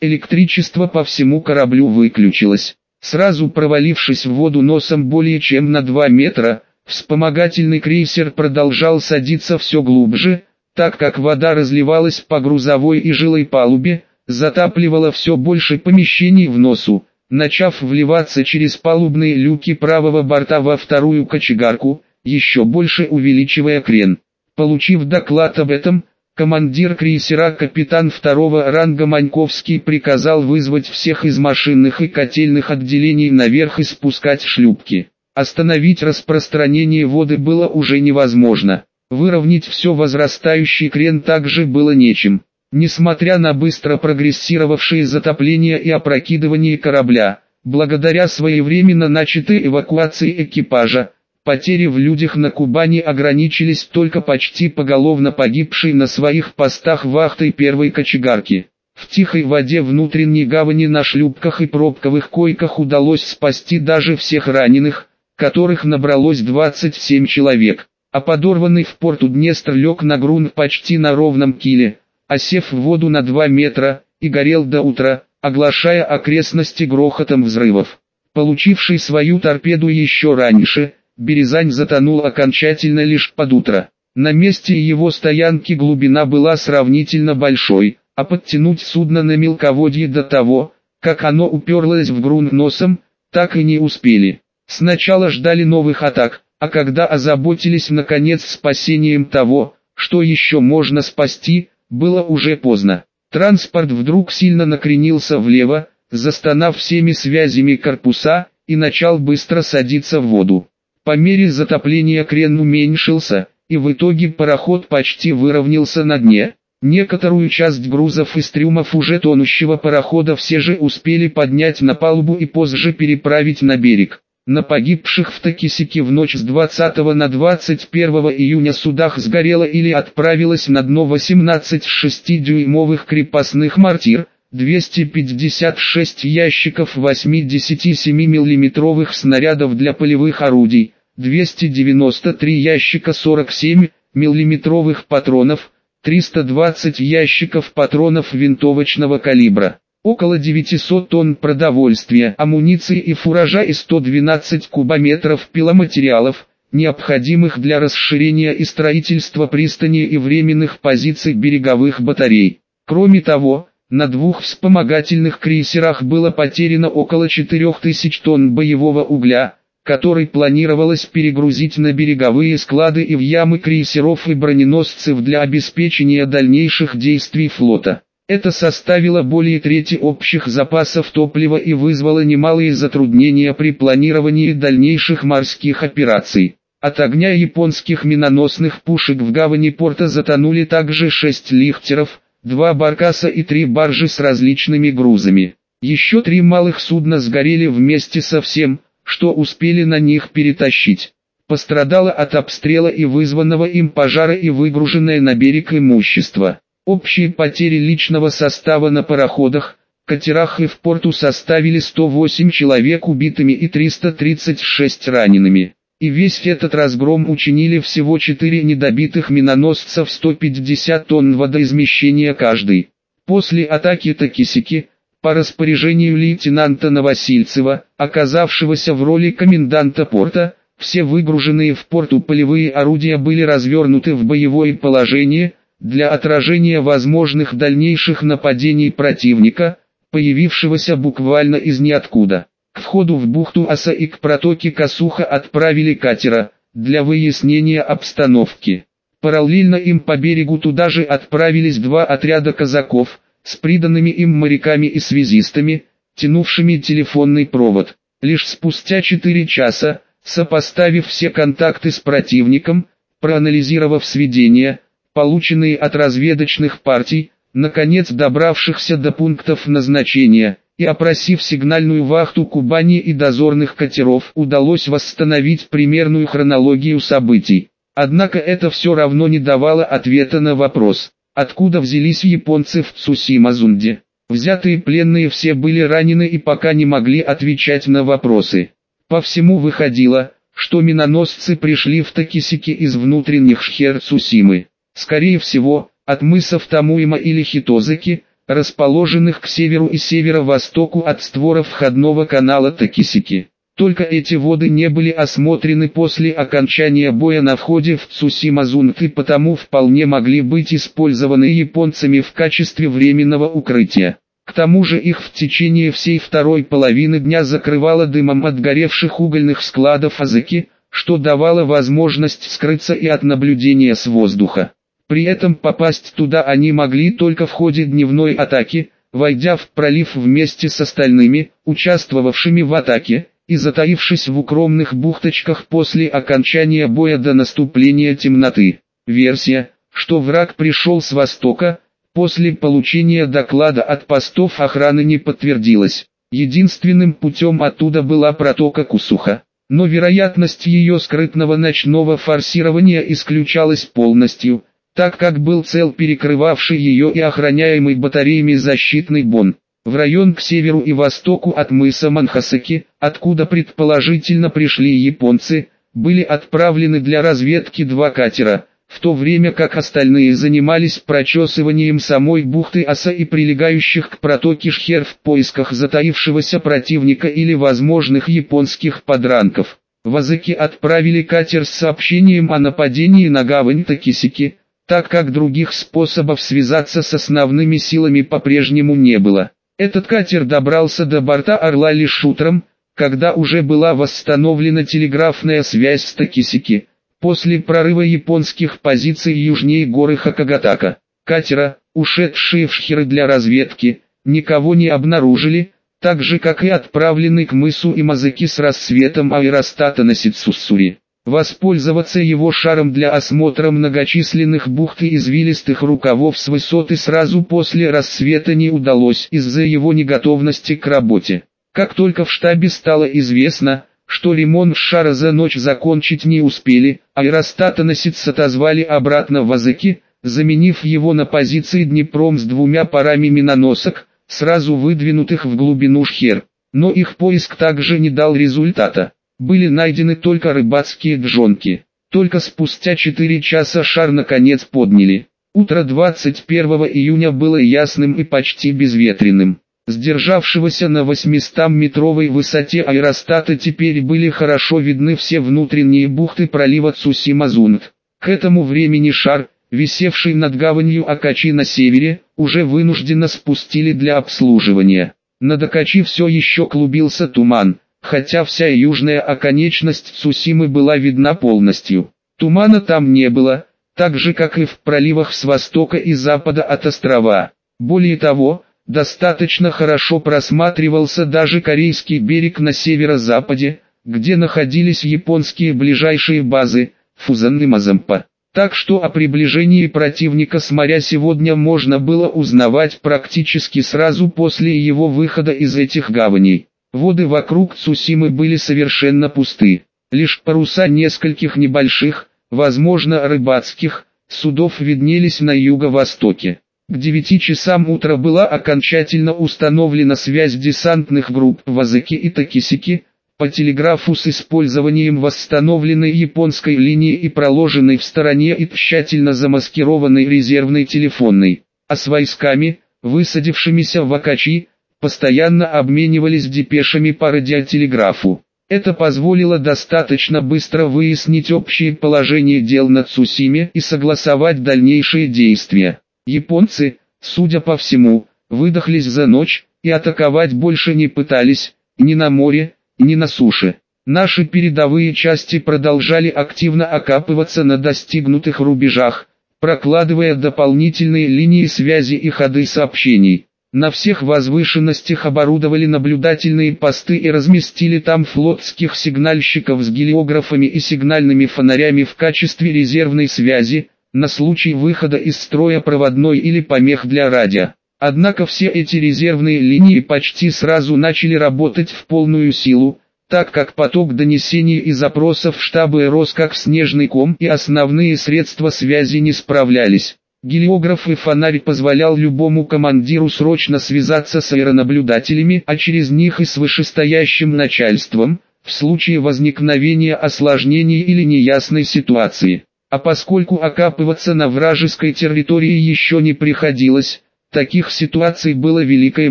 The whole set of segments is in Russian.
Электричество по всему кораблю выключилось. Сразу провалившись в воду носом более чем на 2 метра, вспомогательный крейсер продолжал садиться все глубже, так как вода разливалась по грузовой и жилой палубе, затапливала все больше помещений в носу, начав вливаться через палубные люки правого борта во вторую кочегарку, еще больше увеличивая крен. Получив доклад об этом, командир крейсера капитан второго ранга Маньковский приказал вызвать всех из машинных и котельных отделений наверх и спускать шлюпки. Остановить распространение воды было уже невозможно. Выровнять все возрастающий крен также было нечем. Несмотря на быстро прогрессировавшие затопление и опрокидывание корабля, благодаря своевременно начатой эвакуации экипажа, потери в людях на Кубани ограничились только почти поголовно погибшей на своих постах вахтой первой кочегарки. В тихой воде внутренней гавани на шлюпках и пробковых койках удалось спасти даже всех раненых, которых набралось 27 человек а подорванный в порту Днестр лег на грунт почти на ровном киле, осев в воду на 2 метра, и горел до утра, оглашая окрестности грохотом взрывов. Получивший свою торпеду еще раньше, Березань затонул окончательно лишь под утро. На месте его стоянки глубина была сравнительно большой, а подтянуть судно на мелководье до того, как оно уперлось в грунт носом, так и не успели. Сначала ждали новых атак, а когда озаботились наконец спасением того, что еще можно спасти, было уже поздно. Транспорт вдруг сильно накренился влево, застонав всеми связями корпуса, и начал быстро садиться в воду. По мере затопления крен уменьшился, и в итоге пароход почти выровнялся на дне. Некоторую часть грузов из трюмов уже тонущего парохода все же успели поднять на палубу и позже переправить на берег. На погибших в Токисике в ночь с 20 на 21 июня судах сгорело или отправилось на дно 18 6-дюймовых крепостных мортир, 256 ящиков 87 миллиметровых снарядов для полевых орудий, 293 ящика 47 миллиметровых патронов, 320 ящиков патронов винтовочного калибра около 900 тонн продовольствия, амуниции и фуража и 112 кубометров пиломатериалов, необходимых для расширения и строительства пристани и временных позиций береговых батарей. Кроме того, на двух вспомогательных крейсерах было потеряно около 4000 тонн боевого угля, который планировалось перегрузить на береговые склады и в ямы крейсеров и броненосцев для обеспечения дальнейших действий флота. Это составило более трети общих запасов топлива и вызвало немалые затруднения при планировании дальнейших морских операций. От огня японских миноносных пушек в гавани порта затонули также шесть лихтеров, два баркаса и три баржи с различными грузами. Еще три малых судна сгорели вместе со всем, что успели на них перетащить. Пострадало от обстрела и вызванного им пожара и выгруженное на берег имущество. Общие потери личного состава на пароходах, катерах и в порту составили 108 человек убитыми и 336 ранеными. И весь этот разгром учинили всего 4 недобитых миноносцев 150 тонн водоизмещения каждый. После атаки Токисики, по распоряжению лейтенанта Новосильцева, оказавшегося в роли коменданта порта, все выгруженные в порту полевые орудия были развернуты в боевое положение, для отражения возможных дальнейших нападений противника, появившегося буквально из ниоткуда. К входу в бухту Аса и к протоке Касуха отправили катера, для выяснения обстановки. Параллельно им по берегу туда же отправились два отряда казаков, с приданными им моряками и связистами, тянувшими телефонный провод. Лишь спустя четыре часа, сопоставив все контакты с противником, проанализировав сведения, полученные от разведочных партий, наконец добравшихся до пунктов назначения, и опросив сигнальную вахту Кубани и дозорных катеров, удалось восстановить примерную хронологию событий. Однако это все равно не давало ответа на вопрос, откуда взялись японцы в Цусимазунде. Взятые пленные все были ранены и пока не могли отвечать на вопросы. По всему выходило, что миноносцы пришли в Такисики из внутренних шхер Цусимы. Скорее всего, от мысов Тамуима или Хитозаки, расположенных к северу и северо-востоку от створа входного канала Такисики. Только эти воды не были осмотрены после окончания боя на входе в Цусимазунг и потому вполне могли быть использованы японцами в качестве временного укрытия. К тому же их в течение всей второй половины дня закрывало дымом от горевших угольных складов Азыки, что давало возможность скрыться и от наблюдения с воздуха. При этом попасть туда они могли только в ходе дневной атаки, войдя в пролив вместе с остальными, участвовавшими в атаке, и затаившись в укромных бухточках после окончания боя до наступления темноты. Версия, что враг пришел с востока, после получения доклада от постов охраны не подтвердилась. Единственным путем оттуда была протока Кусуха, но вероятность ее скрытного ночного форсирования исключалась полностью, так как был цел перекрывавший ее и охраняемый батареями защитный бон в район к северу и востоку от мыса Манхасаки, откуда предположительно пришли японцы, были отправлены для разведки два катера, в то время как остальные занимались прочесыванием самой бухты Аса и прилегающих к протоке Шхер в поисках затаившегося противника или возможных японских подранков. Вазыки отправили катер с сообщением о нападении на гавань Такисики, так как других способов связаться с основными силами по-прежнему не было. Этот катер добрался до борта Орла лишь утром, когда уже была восстановлена телеграфная связь с Такисики, после прорыва японских позиций южнее горы Хакагатака. Катера, ушедшие в Шхеры для разведки, никого не обнаружили, так же как и отправленный к мысу Имазаки с рассветом аэростата на Сицуссури. Воспользоваться его шаром для осмотра многочисленных бухт и извилистых рукавов с высоты сразу после рассвета не удалось из-за его неготовности к работе. Как только в штабе стало известно, что ремонт шара за ночь закончить не успели, аэростатоносец отозвали обратно в Азыки, заменив его на позиции Днепром с двумя парами миноносок, сразу выдвинутых в глубину Шхер. Но их поиск также не дал результата. Были найдены только рыбацкие джонки. Только спустя 4 часа шар наконец подняли. Утро 21 июня было ясным и почти безветренным. Сдержавшегося на 800-метровой высоте аэростата теперь были хорошо видны все внутренние бухты пролива Цусимазунт. К этому времени шар, висевший над гаванью Акачи на севере, уже вынужденно спустили для обслуживания. Над Акачи все еще клубился туман, хотя вся южная оконечность Цусимы была видна полностью. Тумана там не было, так же как и в проливах с востока и запада от острова. Более того, достаточно хорошо просматривался даже корейский берег на северо-западе, где находились японские ближайшие базы, Фузан и Мазампа. Так что о приближении противника с моря сегодня можно было узнавать практически сразу после его выхода из этих гаваней. Воды вокруг Цусимы были совершенно пусты. Лишь паруса нескольких небольших, возможно рыбацких, судов виднелись на юго-востоке. К 9 часам утра была окончательно установлена связь десантных групп Вазыки и Такисики, по телеграфу с использованием восстановленной японской линии и проложенной в стороне и тщательно замаскированной резервной телефонной, а с войсками, высадившимися в Акачи, постоянно обменивались депешами по радиотелеграфу. Это позволило достаточно быстро выяснить общее положение дел на Цусиме и согласовать дальнейшие действия. Японцы, судя по всему, выдохлись за ночь и атаковать больше не пытались, ни на море, ни на суше. Наши передовые части продолжали активно окапываться на достигнутых рубежах, прокладывая дополнительные линии связи и ходы сообщений. На всех возвышенностях оборудовали наблюдательные посты и разместили там флотских сигнальщиков с гелиографами и сигнальными фонарями в качестве резервной связи, на случай выхода из строя проводной или помех для радио. Однако все эти резервные линии почти сразу начали работать в полную силу, так как поток донесений и запросов в штабы рос как снежный ком и основные средства связи не справлялись. Гелиограф и фонарь позволял любому командиру срочно связаться с аэронаблюдателями, а через них и с вышестоящим начальством, в случае возникновения осложнений или неясной ситуации. А поскольку окапываться на вражеской территории еще не приходилось, Таких ситуаций было великое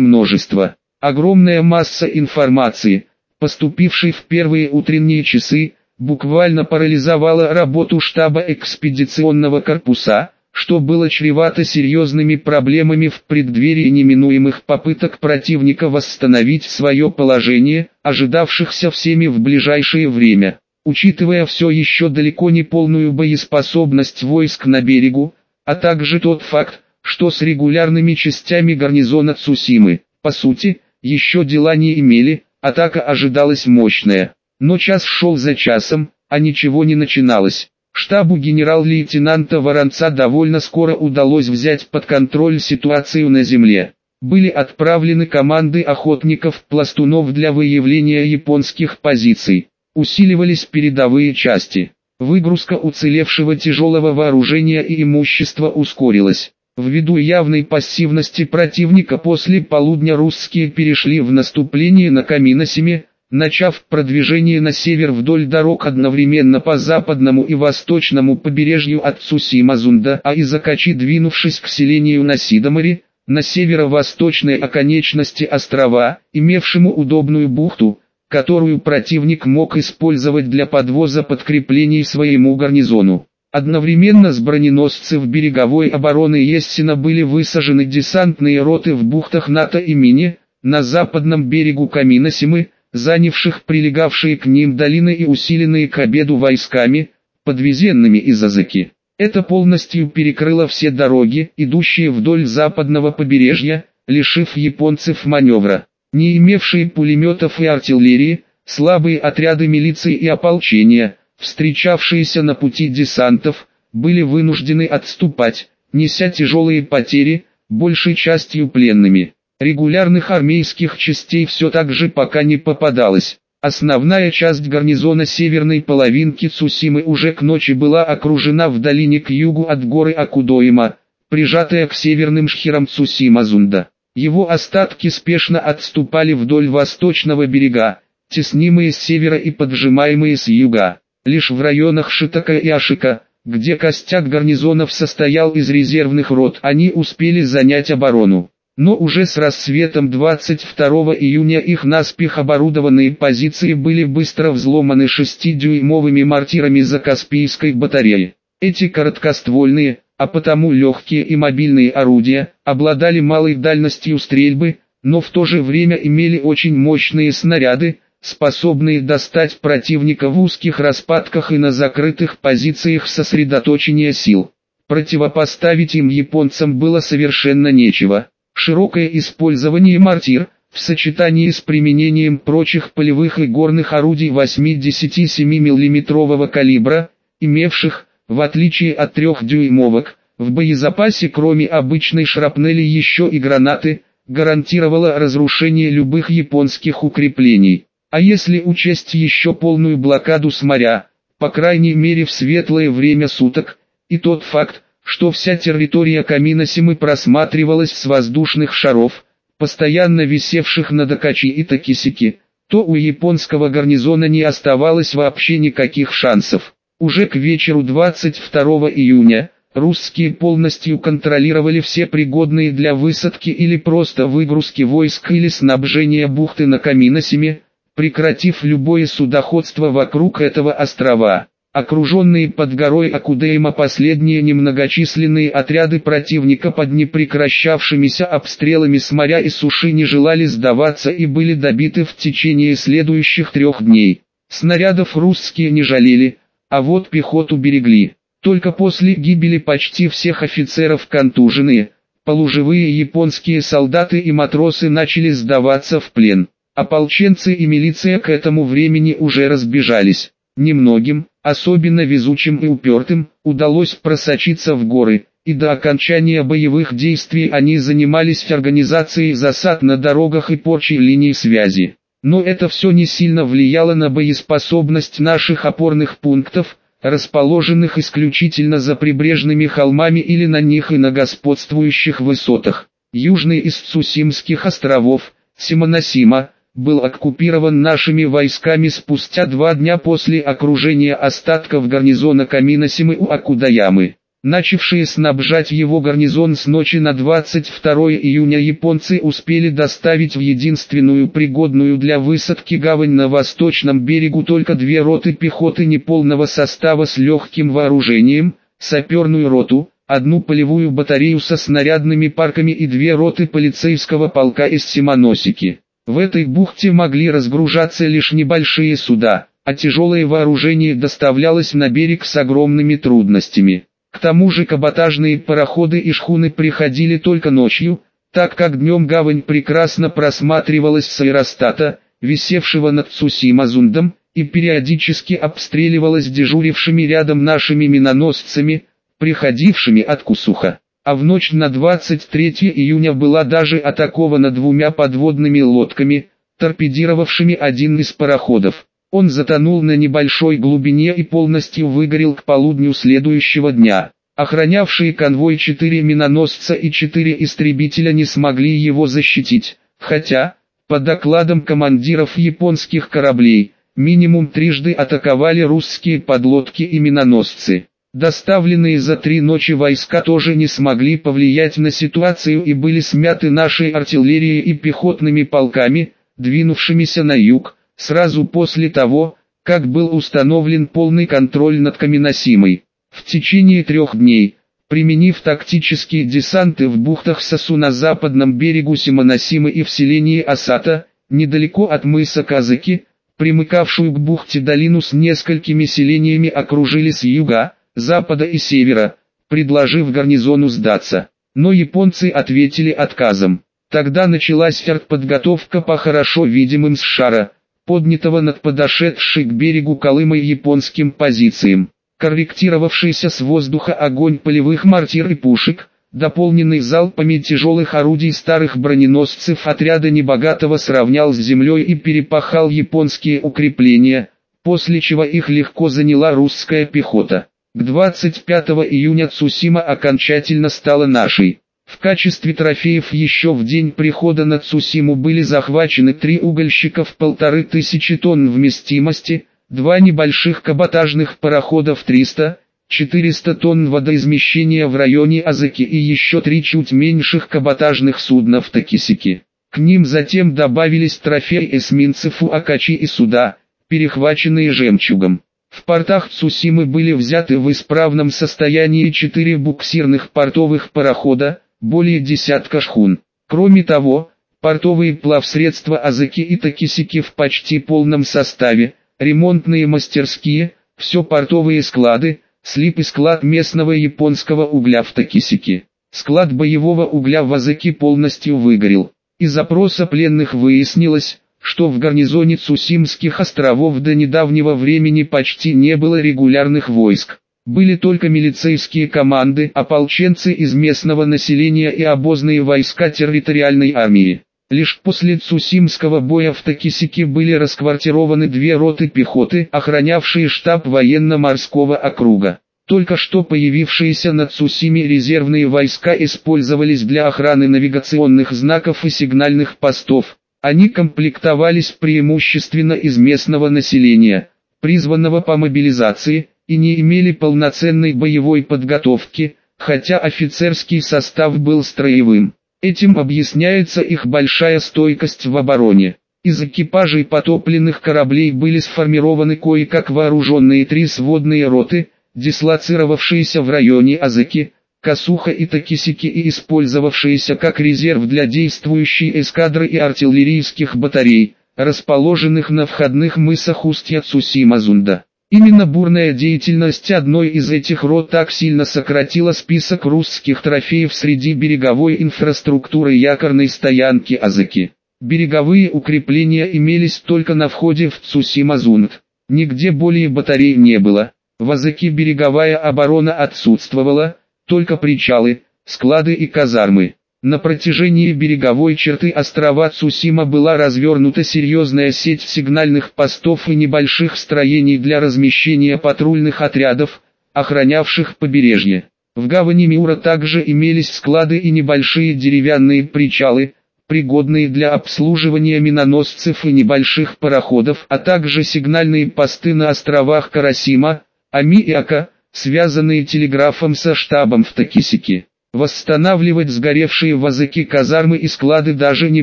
множество. Огромная масса информации, поступившей в первые утренние часы, буквально парализовала работу штаба экспедиционного корпуса, что было чревато серьезными проблемами в преддверии неминуемых попыток противника восстановить свое положение, ожидавшихся всеми в ближайшее время. Учитывая все еще далеко не полную боеспособность войск на берегу, а также тот факт, что с регулярными частями гарнизона Цусимы, по сути, еще дела не имели, атака ожидалась мощная. Но час шел за часом, а ничего не начиналось. Штабу генерал-лейтенанта Воронца довольно скоро удалось взять под контроль ситуацию на земле. Были отправлены команды охотников-пластунов для выявления японских позиций. Усиливались передовые части. Выгрузка уцелевшего тяжелого вооружения и имущества ускорилась. Ввиду явной пассивности противника после полудня русские перешли в наступление на Каминосиме, начав продвижение на север вдоль дорог одновременно по западному и восточному побережью от Цусимазунда, а из Акачи двинувшись к селению на Сидоморе, на северо-восточной оконечности острова, имевшему удобную бухту, которую противник мог использовать для подвоза подкреплений своему гарнизону. Одновременно с броненосцев береговой обороны Ессена были высажены десантные роты в бухтах НАТО и Мине, на западном берегу Каминосимы, занявших прилегавшие к ним долины и усиленные к обеду войсками, подвезенными из Азыки. Это полностью перекрыло все дороги, идущие вдоль западного побережья, лишив японцев маневра. Не имевшие пулеметов и артиллерии, слабые отряды милиции и ополчения, встречавшиеся на пути десантов, были вынуждены отступать, неся тяжелые потери, большей частью пленными. Регулярных армейских частей все так же пока не попадалось. Основная часть гарнизона северной половинки Цусимы уже к ночи была окружена в долине к югу от горы Акудоима, прижатая к северным шхерам Цусимазунда. Его остатки спешно отступали вдоль восточного берега, теснимые с севера и поджимаемые с юга. Лишь в районах Шитака и Ашика, где костяк гарнизонов состоял из резервных рот, они успели занять оборону. Но уже с рассветом 22 июня их наспех оборудованные позиции были быстро взломаны 6-дюймовыми мортирами за Каспийской батареи. Эти короткоствольные, а потому легкие и мобильные орудия, обладали малой дальностью стрельбы, но в то же время имели очень мощные снаряды, способные достать противника в узких распадках и на закрытых позициях сосредоточения сил. Противопоставить им японцам было совершенно нечего. Широкое использование мортир, в сочетании с применением прочих полевых и горных орудий 87 мм калибра, имевших, в отличие от трехдюймовок, в боезапасе кроме обычной шрапнели еще и гранаты, гарантировало разрушение любых японских укреплений. А если учесть еще полную блокаду с моря, по крайней мере в светлое время суток, и тот факт, что вся территория Каминосимы просматривалась с воздушных шаров, постоянно висевших над Акачи и Такисики, то у японского гарнизона не оставалось вообще никаких шансов. Уже к вечеру 22 июня, русские полностью контролировали все пригодные для высадки или просто выгрузки войск или снабжения бухты на Каминосиме, прекратив любое судоходство вокруг этого острова. Окруженные под горой Акудейма последние немногочисленные отряды противника под непрекращавшимися обстрелами с моря и суши не желали сдаваться и были добиты в течение следующих трех дней. Снарядов русские не жалели, а вот пехоту берегли. Только после гибели почти всех офицеров контуженные, полуживые японские солдаты и матросы начали сдаваться в плен. Ополченцы и милиция к этому времени уже разбежались. Немногим, особенно везучим и упертым, удалось просочиться в горы, и до окончания боевых действий они занимались организацией засад на дорогах и порчей линий связи. Но это все не сильно влияло на боеспособность наших опорных пунктов, расположенных исключительно за прибрежными холмами или на них и на господствующих высотах. Южный из Цусимских островов, Симоносима, был оккупирован нашими войсками спустя два дня после окружения остатков гарнизона Каминосимы у Акудаямы. начавшие снабжать его гарнизон с ночи на 22 июня японцы успели доставить в единственную пригодную для высадки гавань на восточном берегу только две роты пехоты неполного состава с легким вооружением, саперную роту, одну полевую батарею со снарядными парками и две роты полицейского полка из Симоносики. В этой бухте могли разгружаться лишь небольшие суда, а тяжелое вооружение доставлялось на берег с огромными трудностями. К тому же каботажные пароходы и шхуны приходили только ночью, так как днем гавань прекрасно просматривалась с аэростата, висевшего над Цусимазундом, и периодически обстреливалась дежурившими рядом нашими миноносцами, приходившими от Кусуха. А в ночь на 23 июня была даже атакована двумя подводными лодками, торпедировавшими один из пароходов. Он затонул на небольшой глубине и полностью выгорел к полудню следующего дня. Охранявшие конвой четыре миноносца и четыре истребителя не смогли его защитить, хотя, по докладам командиров японских кораблей, минимум трижды атаковали русские подлодки и миноносцы. Доставленные за три ночи войска тоже не смогли повлиять на ситуацию и были смяты нашей артиллерией и пехотными полками, двинувшимися на юг, сразу после того, как был установлен полный контроль над Каменосимой. В течение трех дней, применив тактические десанты в бухтах Сосу на западном берегу Симоносимы и в селении Асата, недалеко от мыса Казаки, примыкавшую к бухте долину с несколькими селениями окружили с юга, запада и севера, предложив гарнизону сдаться. Но японцы ответили отказом. Тогда началась подготовка по хорошо видимым с шара, поднятого над подошедшей к берегу Колыма японским позициям. Корректировавшийся с воздуха огонь полевых мортир и пушек, дополненный залпами тяжелых орудий старых броненосцев отряда небогатого сравнял с землей и перепахал японские укрепления, после чего их легко заняла русская пехота. К 25 июня Цусима окончательно стала нашей. В качестве трофеев еще в день прихода на Цусиму были захвачены три угольщика в полторы тысячи тонн вместимости, два небольших каботажных парохода в 300, 400 тонн водоизмещения в районе Азаки и еще три чуть меньших каботажных судна в Такисике. К ним затем добавились трофеи эсминцев Акачи и суда, перехваченные жемчугом. В портах Цусимы были взяты в исправном состоянии четыре буксирных портовых парохода, более десятка шхун. Кроме того, портовые плавсредства Азаки и Такисики в почти полном составе, ремонтные мастерские, все портовые склады, слип и склад местного японского угля в Такисике. Склад боевого угля в Азаки полностью выгорел. Из запроса пленных выяснилось, что в гарнизоне Цусимских островов до недавнего времени почти не было регулярных войск. Были только милицейские команды, ополченцы из местного населения и обозные войска территориальной армии. Лишь после Цусимского боя в Такисике были расквартированы две роты пехоты, охранявшие штаб военно-морского округа. Только что появившиеся на Цусиме резервные войска использовались для охраны навигационных знаков и сигнальных постов. Они комплектовались преимущественно из местного населения, призванного по мобилизации, и не имели полноценной боевой подготовки, хотя офицерский состав был строевым. Этим объясняется их большая стойкость в обороне. Из экипажей потопленных кораблей были сформированы кое-как вооруженные три сводные роты, дислоцировавшиеся в районе Азыки, Касуха и Такисики и использовавшиеся как резерв для действующей эскадры и артиллерийских батарей, расположенных на входных мысах устья Цусимазунда. Именно бурная деятельность одной из этих рот так сильно сократила список русских трофеев среди береговой инфраструктуры якорной стоянки Азыки. Береговые укрепления имелись только на входе в Цусимазунд. Нигде более батарей не было. В Азыке береговая оборона отсутствовала, только причалы, склады и казармы. На протяжении береговой черты острова Цусима была развернута серьезная сеть сигнальных постов и небольших строений для размещения патрульных отрядов, охранявших побережье. В гавани Миура также имелись склады и небольшие деревянные причалы, пригодные для обслуживания миноносцев и небольших пароходов, а также сигнальные посты на островах Карасима, Ами и Ака, связанные телеграфом со штабом в Токисике. Восстанавливать сгоревшие в языке казармы и склады даже не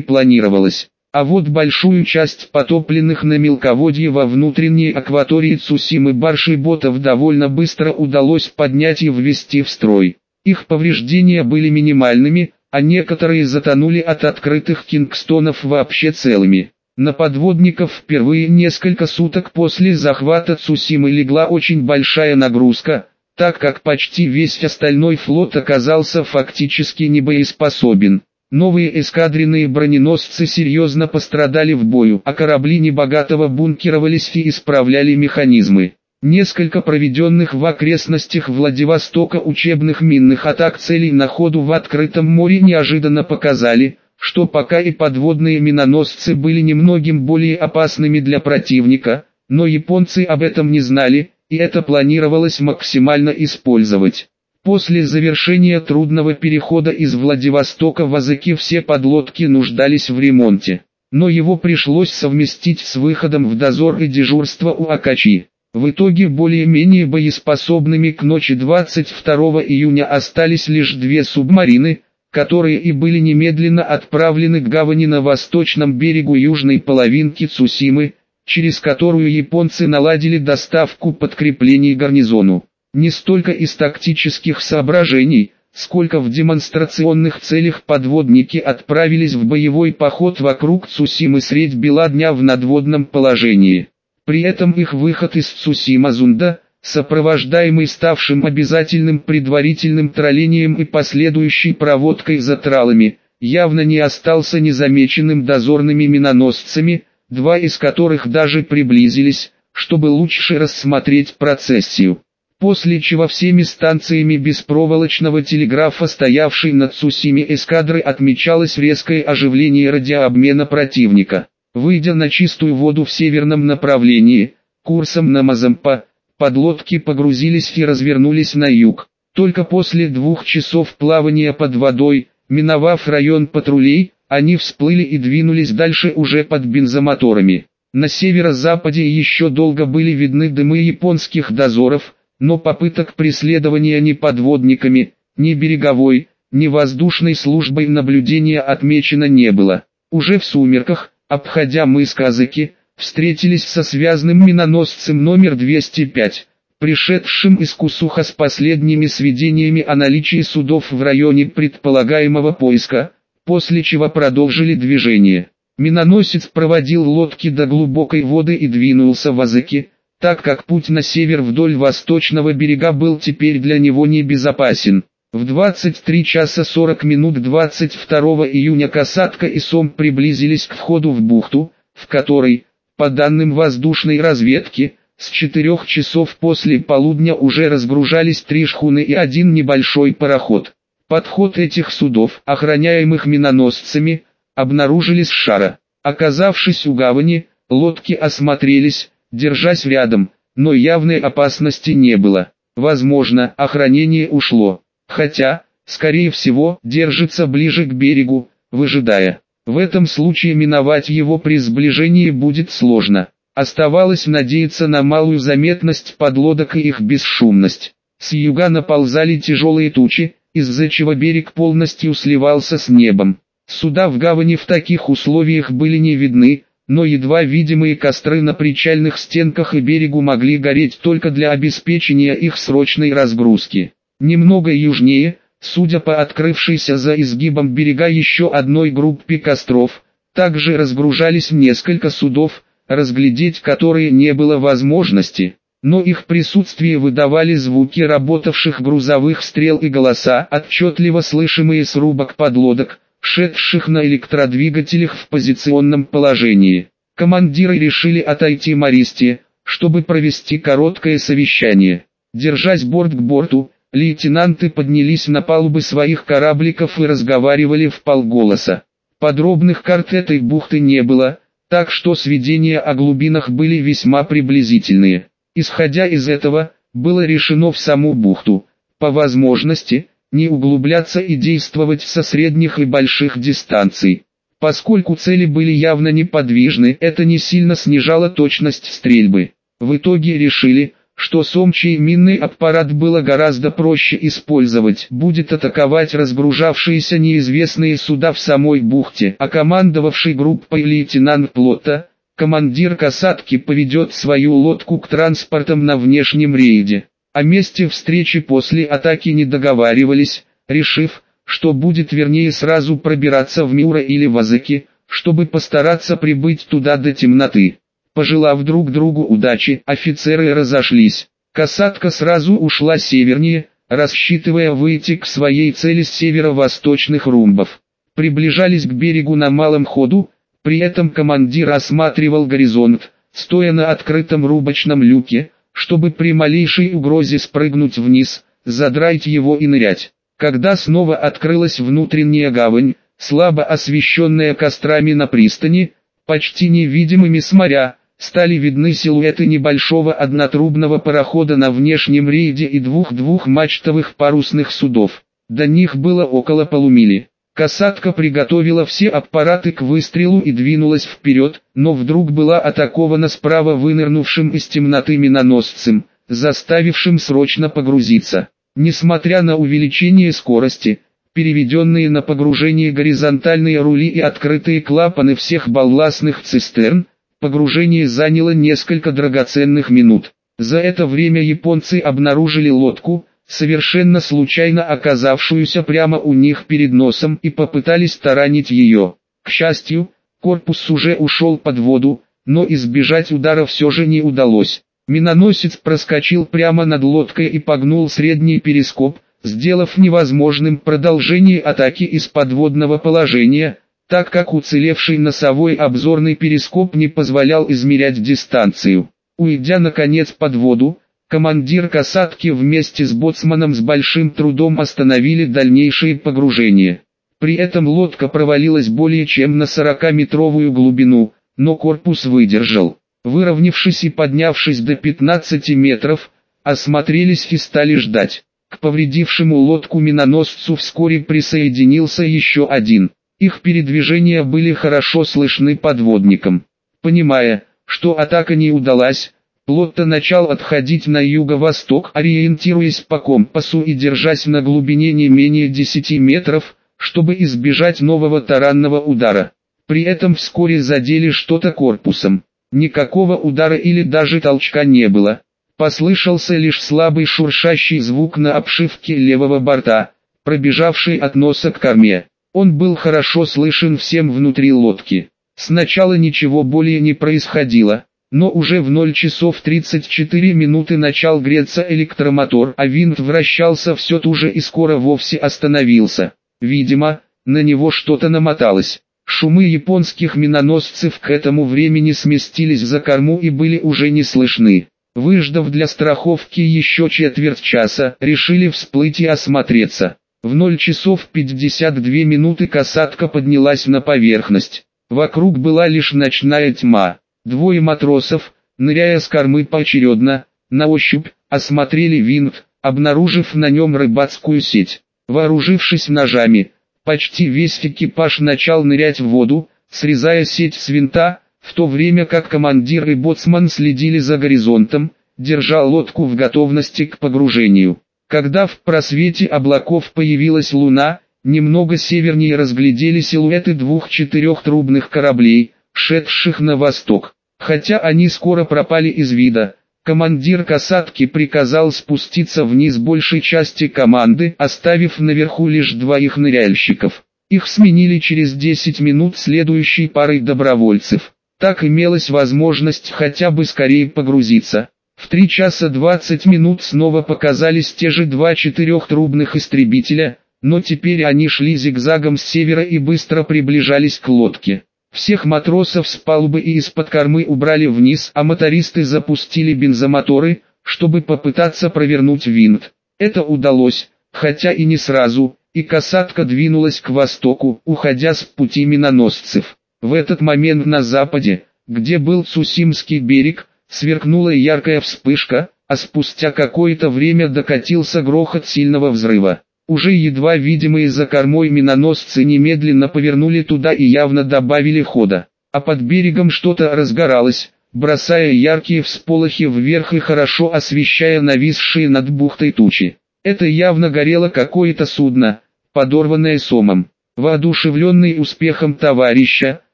планировалось. А вот большую часть потопленных на мелководье во внутренней акватории Цусимы баршей ботов довольно быстро удалось поднять и ввести в строй. Их повреждения были минимальными, а некоторые затонули от открытых кингстонов вообще целыми. На подводников впервые несколько суток после захвата Цусимы легла очень большая нагрузка, так как почти весь остальной флот оказался фактически небоеспособен. Новые эскадренные броненосцы серьезно пострадали в бою, а корабли небогатого бункировались и исправляли механизмы. Несколько проведенных в окрестностях Владивостока учебных минных атак целей на ходу в открытом море неожиданно показали, что пока и подводные миноносцы были немногим более опасными для противника, но японцы об этом не знали, и это планировалось максимально использовать. После завершения трудного перехода из Владивостока в Азыки все подлодки нуждались в ремонте, но его пришлось совместить с выходом в дозор и дежурство у Акачи. В итоге более-менее боеспособными к ночи 22 июня остались лишь две субмарины, которые и были немедленно отправлены к гавани на восточном берегу южной половинки Цусимы, через которую японцы наладили доставку подкреплений гарнизону не столько из тактических соображений, сколько в демонстрационных целях подводники отправились в боевой поход вокруг Цусимы средь бела дня в надводном положении. При этом их выход из Цусима-Зунда, сопровождаемый ставшим обязательным предварительным троллением и последующей проводкой за тралами, явно не остался незамеченным дозорными миноносцами, два из которых даже приблизились, чтобы лучше рассмотреть процессию после чего всеми станциями беспроволочного телеграфа, стоявшей над Цусими эскадры, отмечалось резкое оживление радиообмена противника. Выйдя на чистую воду в северном направлении, курсом на Мазампа, подлодки погрузились и развернулись на юг. Только после двух часов плавания под водой, миновав район патрулей, они всплыли и двинулись дальше уже под бензомоторами. На северо-западе еще долго были видны дымы японских дозоров, но попыток преследования ни подводниками, ни береговой, ни воздушной службой наблюдения отмечено не было. Уже в сумерках, обходя мыс Казаки, встретились со связанным миноносцем номер 205, пришедшим из Кусуха с последними сведениями о наличии судов в районе предполагаемого поиска, после чего продолжили движение. Миноносец проводил лодки до глубокой воды и двинулся в Азыки, так как путь на север вдоль восточного берега был теперь для него небезопасен. В 23 часа 40 минут 22 июня Касатка и Сом приблизились к входу в бухту, в которой, по данным воздушной разведки, с 4 часов после полудня уже разгружались три шхуны и один небольшой пароход. Подход этих судов, охраняемых миноносцами, обнаружили с шара. Оказавшись у гавани, лодки осмотрелись, держась рядом, но явной опасности не было. Возможно, охранение ушло, хотя, скорее всего, держится ближе к берегу, выжидая. В этом случае миновать его при сближении будет сложно. Оставалось надеяться на малую заметность подлодок и их бесшумность. С юга наползали тяжелые тучи, из-за чего берег полностью сливался с небом. Суда в гавани в таких условиях были не видны, но едва видимые костры на причальных стенках и берегу могли гореть только для обеспечения их срочной разгрузки. Немного южнее, судя по открывшейся за изгибом берега еще одной группе костров, также разгружались несколько судов, разглядеть которые не было возможности, но их присутствие выдавали звуки работавших грузовых стрел и голоса, отчетливо слышимые с рубок подлодок, шедших на электродвигателях в позиционном положении. Командиры решили отойти Мористе, чтобы провести короткое совещание. Держась борт к борту, лейтенанты поднялись на палубы своих корабликов и разговаривали в полголоса. Подробных карт этой бухты не было, так что сведения о глубинах были весьма приблизительные. Исходя из этого, было решено в саму бухту, по возможности, не углубляться и действовать со средних и больших дистанций. Поскольку цели были явно неподвижны, это не сильно снижало точность стрельбы. В итоге решили, что сомчий минный аппарат было гораздо проще использовать, будет атаковать разгружавшиеся неизвестные суда в самой бухте, а командовавший группой лейтенант Плота, командир касатки поведет свою лодку к транспортам на внешнем рейде. О месте встречи после атаки не договаривались, решив, что будет вернее сразу пробираться в Мюра или в Азыки, чтобы постараться прибыть туда до темноты. Пожелав друг другу удачи, офицеры разошлись. Касатка сразу ушла севернее, рассчитывая выйти к своей цели с северо-восточных румбов. Приближались к берегу на малом ходу, при этом командир осматривал горизонт, стоя на открытом рубочном люке, чтобы при малейшей угрозе спрыгнуть вниз, задрать его и нырять. Когда снова открылась внутренняя гавань, слабо освещенная кострами на пристани, почти невидимыми с моря, стали видны силуэты небольшого однотрубного парохода на внешнем рейде и двух двухмачтовых парусных судов. До них было около полумили. Касатка приготовила все аппараты к выстрелу и двинулась вперед, но вдруг была атакована справа вынырнувшим из темноты миноносцем, заставившим срочно погрузиться. Несмотря на увеличение скорости, переведенные на погружение горизонтальные рули и открытые клапаны всех балластных цистерн, Погружение заняло несколько драгоценных минут. За это время японцы обнаружили лодку, совершенно случайно оказавшуюся прямо у них перед носом и попытались таранить ее. К счастью, корпус уже ушел под воду, но избежать удара все же не удалось. Миноносец проскочил прямо над лодкой и погнул средний перископ, сделав невозможным продолжение атаки из подводного положения, так как уцелевший носовой обзорный перископ не позволял измерять дистанцию. Уйдя наконец под воду, командир касатки вместе с боцманом с большим трудом остановили дальнейшее погружение. При этом лодка провалилась более чем на 40-метровую глубину, но корпус выдержал. Выровнявшись и поднявшись до 15 метров, осмотрелись и стали ждать. К повредившему лодку миноносцу вскоре присоединился еще один. Их передвижения были хорошо слышны подводникам. Понимая, что атака не удалась, Плотто начал отходить на юго-восток, ориентируясь по компасу и держась на глубине не менее 10 метров, чтобы избежать нового таранного удара. При этом вскоре задели что-то корпусом. Никакого удара или даже толчка не было. Послышался лишь слабый шуршащий звук на обшивке левого борта, пробежавший от носа к корме. Он был хорошо слышен всем внутри лодки. Сначала ничего более не происходило, но уже в 0 часов 34 минуты начал греться электромотор, а винт вращался все туже и скоро вовсе остановился. Видимо, на него что-то намоталось. Шумы японских миноносцев к этому времени сместились за корму и были уже не слышны. Выждав для страховки еще четверть часа, решили всплыть и осмотреться. В 0 часов 52 минуты касатка поднялась на поверхность. Вокруг была лишь ночная тьма. Двое матросов, ныряя с кормы поочередно, на ощупь, осмотрели винт, обнаружив на нем рыбацкую сеть. Вооружившись ножами, почти весь экипаж начал нырять в воду, срезая сеть с винта, в то время как командир и боцман следили за горизонтом, держа лодку в готовности к погружению. Когда в просвете облаков появилась луна, немного севернее разглядели силуэты двух четырехтрубных кораблей, шедших на восток. Хотя они скоро пропали из вида, командир касатки приказал спуститься вниз большей части команды, оставив наверху лишь двоих ныряльщиков. Их сменили через 10 минут следующей парой добровольцев. Так имелась возможность хотя бы скорее погрузиться. В 3 часа 20 минут снова показались те же два четырехтрубных истребителя, но теперь они шли зигзагом с севера и быстро приближались к лодке. Всех матросов с палубы и из-под кормы убрали вниз, а мотористы запустили бензомоторы, чтобы попытаться провернуть винт. Это удалось, хотя и не сразу, и касатка двинулась к востоку, уходя с пути миноносцев. В этот момент на западе, где был Цусимский берег, Сверкнула яркая вспышка, а спустя какое-то время докатился грохот сильного взрыва. Уже едва видимые за кормой миноносцы немедленно повернули туда и явно добавили хода. А под берегом что-то разгоралось, бросая яркие всполохи вверх и хорошо освещая нависшие над бухтой тучи. Это явно горело какое-то судно, подорванное сомом. Воодушевленный успехом товарища,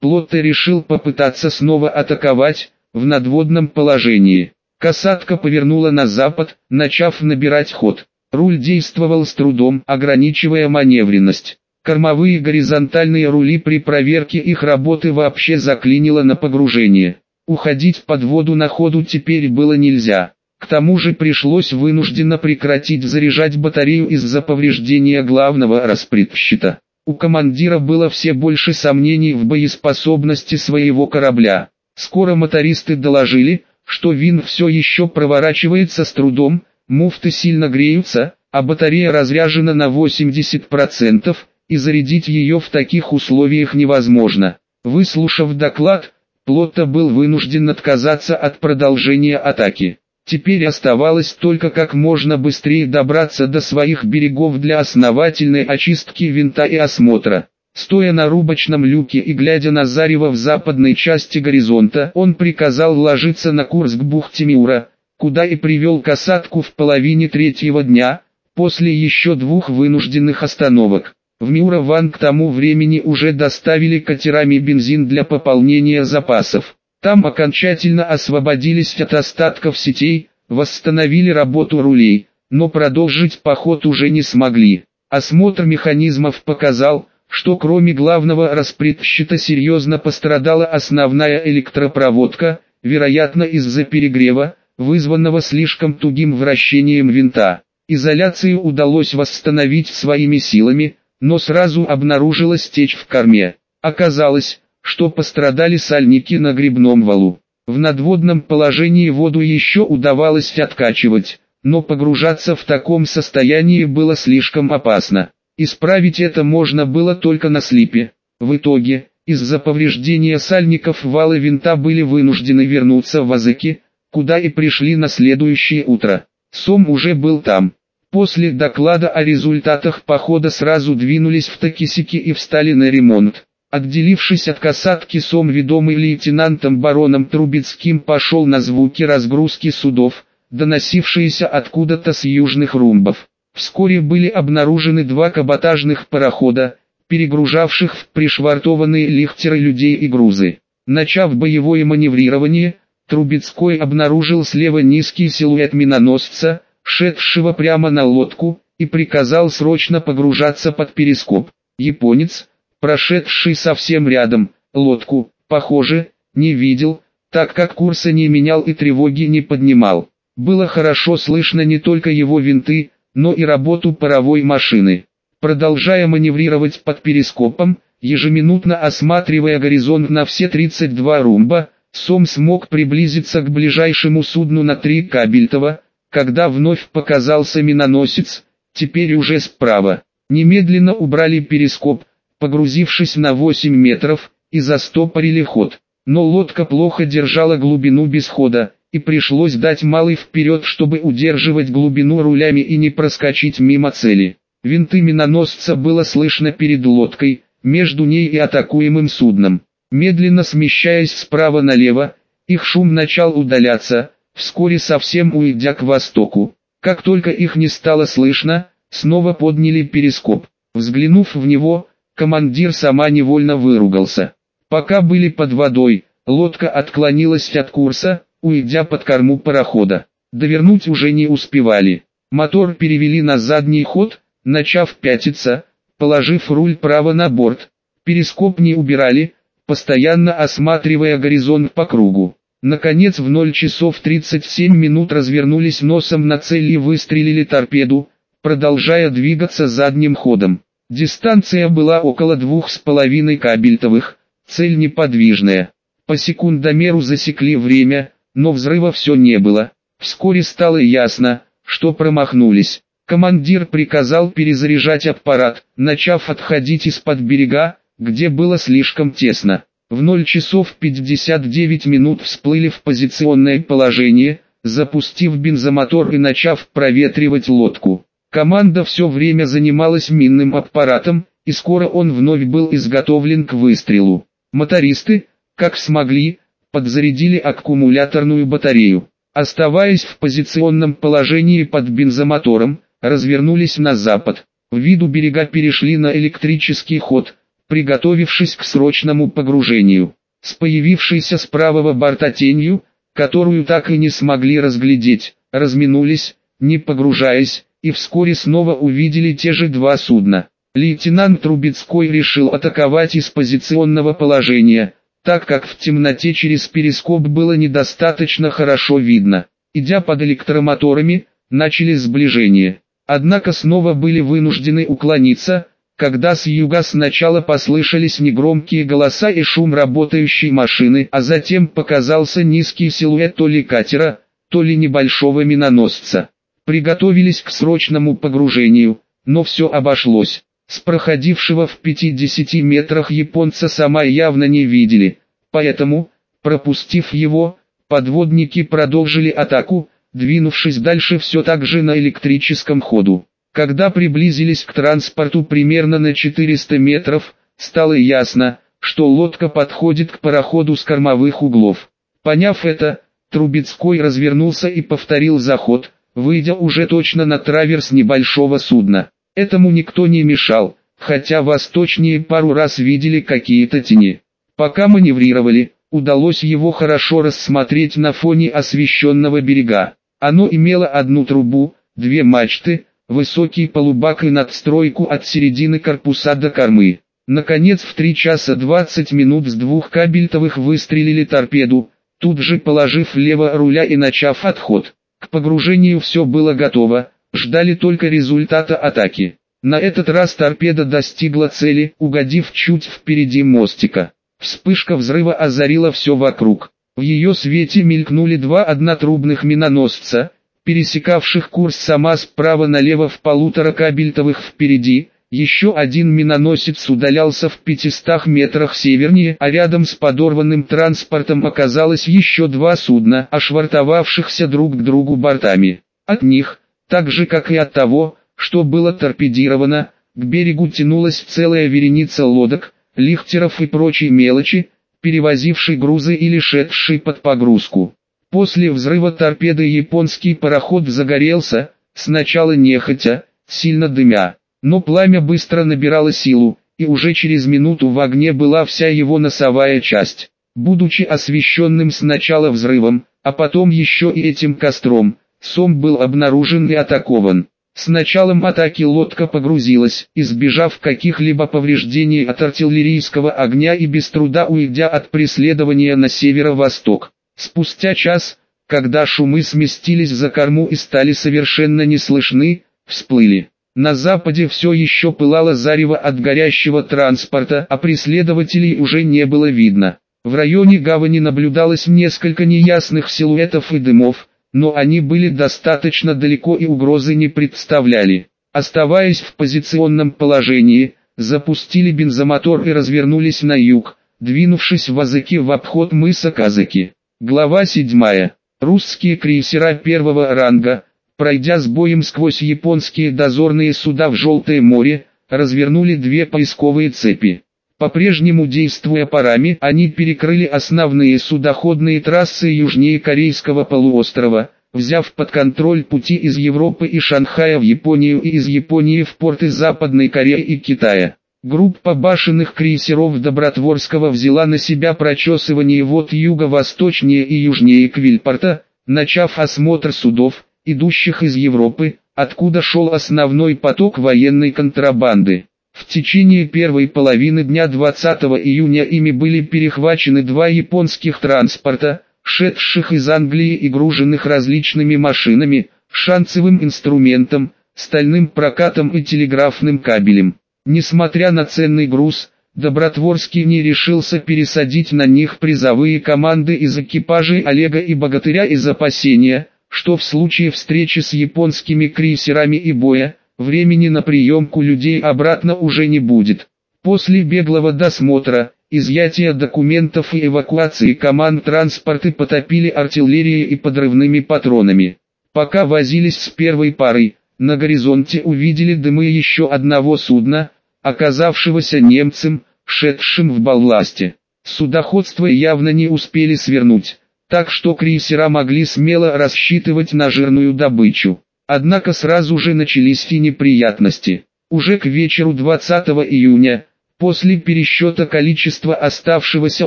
Плотто решил попытаться снова атаковать, в надводном положении. Касатка повернула на запад, начав набирать ход. Руль действовал с трудом, ограничивая маневренность. Кормовые горизонтальные рули при проверке их работы вообще заклинило на погружение. Уходить под воду на ходу теперь было нельзя. К тому же пришлось вынужденно прекратить заряжать батарею из-за повреждения главного распредщита. У командира было все больше сомнений в боеспособности своего корабля. Скоро мотористы доложили, что вин все еще проворачивается с трудом, муфты сильно греются, а батарея разряжена на 80%, и зарядить ее в таких условиях невозможно. Выслушав доклад, Плотто был вынужден отказаться от продолжения атаки. Теперь оставалось только как можно быстрее добраться до своих берегов для основательной очистки винта и осмотра. Стоя на рубочном люке и глядя на зарево в западной части горизонта, он приказал ложиться на курс к бухте Миура, куда и привел касатку в половине третьего дня, после еще двух вынужденных остановок. В Мюра-Ван к тому времени уже доставили катерами бензин для пополнения запасов. Там окончательно освободились от остатков сетей, восстановили работу рулей, но продолжить поход уже не смогли. Осмотр механизмов показал, что кроме главного распредщита серьезно пострадала основная электропроводка, вероятно из-за перегрева, вызванного слишком тугим вращением винта. Изоляцию удалось восстановить своими силами, но сразу обнаружилась течь в корме. Оказалось, что пострадали сальники на грибном валу. В надводном положении воду еще удавалось откачивать, но погружаться в таком состоянии было слишком опасно. Исправить это можно было только на слипе. В итоге, из-за повреждения сальников валы винта были вынуждены вернуться в Азыки, куда и пришли на следующее утро. Сом уже был там. После доклада о результатах похода сразу двинулись в Такисики и встали на ремонт. Отделившись от касатки Сом, ведомый лейтенантом бароном Трубецким, пошел на звуки разгрузки судов, доносившиеся откуда-то с южных румбов. Вскоре были обнаружены два каботажных парохода, перегружавших в пришвартованные лихтеры людей и грузы. Начав боевое маневрирование, Трубецкой обнаружил слева низкий силуэт миноносца, шедшего прямо на лодку, и приказал срочно погружаться под перископ. Японец, прошедший совсем рядом, лодку, похоже, не видел, так как курса не менял и тревоги не поднимал. Было хорошо слышно не только его винты, но и работу паровой машины. Продолжая маневрировать под перископом, ежеминутно осматривая горизонт на все 32 румба, Сом смог приблизиться к ближайшему судну на три кабельтова, когда вновь показался миноносец, теперь уже справа. Немедленно убрали перископ, погрузившись на 8 метров, и застопорили ход. Но лодка плохо держала глубину без хода, и пришлось дать малый вперед, чтобы удерживать глубину рулями и не проскочить мимо цели. Винты миноносца было слышно перед лодкой, между ней и атакуемым судном. Медленно смещаясь справа налево, их шум начал удаляться, вскоре совсем уйдя к востоку. Как только их не стало слышно, снова подняли перископ. Взглянув в него, командир сама невольно выругался. Пока были под водой, лодка отклонилась от курса, уйдя под корму парохода. Довернуть уже не успевали. Мотор перевели на задний ход, начав пятиться, положив руль право на борт. Перископ не убирали, постоянно осматривая горизонт по кругу. Наконец в 0 часов 37 минут развернулись носом на цель и выстрелили торпеду, продолжая двигаться задним ходом. Дистанция была около двух с половиной кабельтовых, цель неподвижная. По секундомеру засекли время, но взрыва все не было. Вскоре стало ясно, что промахнулись. Командир приказал перезаряжать аппарат, начав отходить из-под берега, где было слишком тесно. В 0 часов 59 минут всплыли в позиционное положение, запустив бензомотор и начав проветривать лодку. Команда все время занималась минным аппаратом, и скоро он вновь был изготовлен к выстрелу. Мотористы, как смогли, подзарядили аккумуляторную батарею. Оставаясь в позиционном положении под бензомотором, развернулись на запад. В виду берега перешли на электрический ход, приготовившись к срочному погружению. С появившейся с правого борта тенью, которую так и не смогли разглядеть, разминулись, не погружаясь, и вскоре снова увидели те же два судна. Лейтенант Трубецкой решил атаковать из позиционного положения, так как в темноте через перископ было недостаточно хорошо видно. Идя под электромоторами, начали сближение. Однако снова были вынуждены уклониться, когда с юга сначала послышались негромкие голоса и шум работающей машины, а затем показался низкий силуэт то ли катера, то ли небольшого миноносца. Приготовились к срочному погружению, но все обошлось. С проходившего в 50 метрах японца сама явно не видели, поэтому, пропустив его, подводники продолжили атаку, двинувшись дальше все так же на электрическом ходу. Когда приблизились к транспорту примерно на 400 метров, стало ясно, что лодка подходит к пароходу с кормовых углов. Поняв это, Трубецкой развернулся и повторил заход, выйдя уже точно на траверс небольшого судна. Этому никто не мешал, хотя восточнее пару раз видели какие-то тени. Пока маневрировали, удалось его хорошо рассмотреть на фоне освещенного берега. Оно имело одну трубу, две мачты, высокий полубак и надстройку от середины корпуса до кормы. Наконец в 3 часа 20 минут с двух кабельтовых выстрелили торпеду, тут же положив лево руля и начав отход. К погружению все было готово, ждали только результата атаки. На этот раз торпеда достигла цели, угодив чуть впереди мостика. Вспышка взрыва озарила все вокруг. В ее свете мелькнули два однотрубных миноносца, пересекавших курс сама справа налево в полутора кабельтовых впереди, еще один миноносец удалялся в 500 метрах севернее, а рядом с подорванным транспортом оказалось еще два судна, ошвартовавшихся друг к другу бортами. От них, так же как и от того, что было торпедировано, к берегу тянулась целая вереница лодок, лихтеров и прочей мелочи, перевозившей грузы или шедшей под погрузку. После взрыва торпеды японский пароход загорелся, сначала нехотя, сильно дымя, но пламя быстро набирало силу, и уже через минуту в огне была вся его носовая часть. Будучи освещенным сначала взрывом, а потом еще и этим костром, Сом был обнаружен и атакован. С началом атаки лодка погрузилась, избежав каких-либо повреждений от артиллерийского огня и без труда уйдя от преследования на северо-восток. Спустя час, когда шумы сместились за корму и стали совершенно не слышны, всплыли. На западе все еще пылало зарево от горящего транспорта, а преследователей уже не было видно. В районе гавани наблюдалось несколько неясных силуэтов и дымов, но они были достаточно далеко и угрозы не представляли. Оставаясь в позиционном положении, запустили бензомотор и развернулись на юг, двинувшись в Азыки в обход мыса Казаки. Глава 7. Русские крейсера первого ранга, пройдя с боем сквозь японские дозорные суда в Желтое море, развернули две поисковые цепи. По-прежнему действуя парами, они перекрыли основные судоходные трассы южнее Корейского полуострова, взяв под контроль пути из Европы и Шанхая в Японию и из Японии в порты Западной Кореи и Китая. Группа башенных крейсеров Добротворского взяла на себя прочесывание вод юго-восточнее и южнее Квильпорта, начав осмотр судов, идущих из Европы, откуда шел основной поток военной контрабанды. В течение первой половины дня 20 июня ими были перехвачены два японских транспорта, шедших из Англии и груженных различными машинами, шанцевым инструментом, стальным прокатом и телеграфным кабелем. Несмотря на ценный груз, Добротворский не решился пересадить на них призовые команды из экипажей Олега и Богатыря из опасения, что в случае встречи с японскими крейсерами и боя, времени на приемку людей обратно уже не будет. После беглого досмотра, изъятия документов и эвакуации команд транспорты потопили артиллерией и подрывными патронами. Пока возились с первой парой, на горизонте увидели дымы еще одного судна, оказавшегося немцем, шедшим в балласте. Судоходство явно не успели свернуть, так что крейсера могли смело рассчитывать на жирную добычу. Однако сразу же начались и неприятности. Уже к вечеру 20 июня, после пересчета количества оставшегося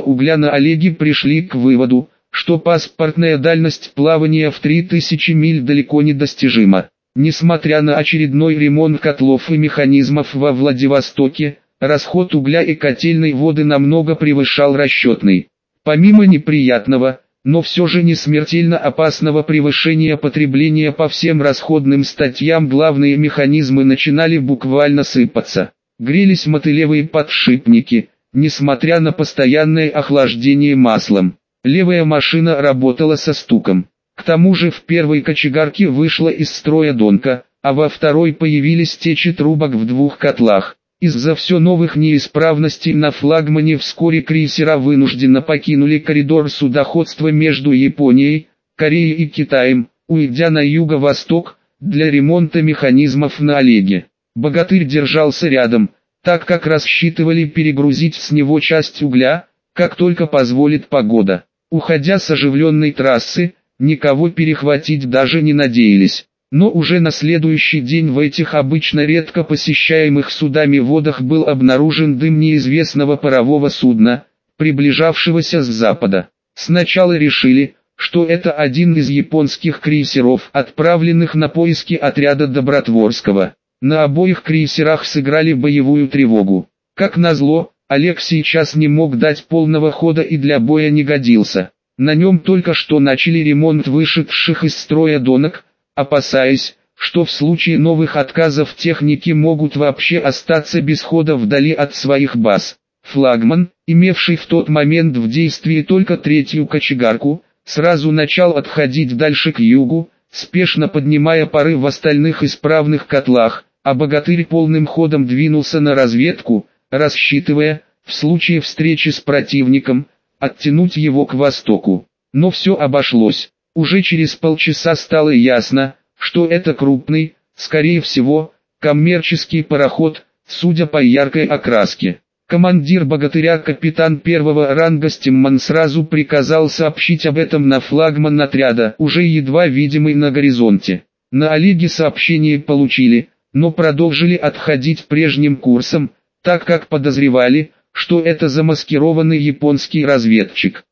угля на Олеге пришли к выводу, что паспортная дальность плавания в 3000 миль далеко недостижима. Несмотря на очередной ремонт котлов и механизмов во Владивостоке, расход угля и котельной воды намного превышал расчетный. Помимо неприятного, но все же не смертельно опасного превышения потребления по всем расходным статьям главные механизмы начинали буквально сыпаться. Грелись мотылевые подшипники, несмотря на постоянное охлаждение маслом. Левая машина работала со стуком. К тому же в первой кочегарке вышла из строя донка, а во второй появились течи трубок в двух котлах. Из-за все новых неисправностей на флагмане вскоре крейсера вынужденно покинули коридор судоходства между Японией, Кореей и Китаем, уйдя на юго-восток, для ремонта механизмов на Олеге. Богатырь держался рядом, так как рассчитывали перегрузить с него часть угля, как только позволит погода. Уходя с оживленной трассы, никого перехватить даже не надеялись. Но уже на следующий день в этих обычно редко посещаемых судами водах был обнаружен дым неизвестного парового судна, приближавшегося с запада. Сначала решили, что это один из японских крейсеров, отправленных на поиски отряда Добротворского. На обоих крейсерах сыграли боевую тревогу. Как назло, Олег сейчас не мог дать полного хода и для боя не годился. На нем только что начали ремонт вышедших из строя донок, опасаясь, что в случае новых отказов техники могут вообще остаться без хода вдали от своих баз. Флагман, имевший в тот момент в действии только третью кочегарку, сразу начал отходить дальше к югу, спешно поднимая пары в остальных исправных котлах, а богатырь полным ходом двинулся на разведку, рассчитывая, в случае встречи с противником, оттянуть его к востоку. Но все обошлось. Уже через полчаса стало ясно, что это крупный, скорее всего, коммерческий пароход, судя по яркой окраске. Командир богатыря капитан первого ранга Стимман сразу приказал сообщить об этом на флагман отряда, уже едва видимый на горизонте. На Олеге сообщение получили, но продолжили отходить прежним курсом, так как подозревали, что это замаскированный японский разведчик.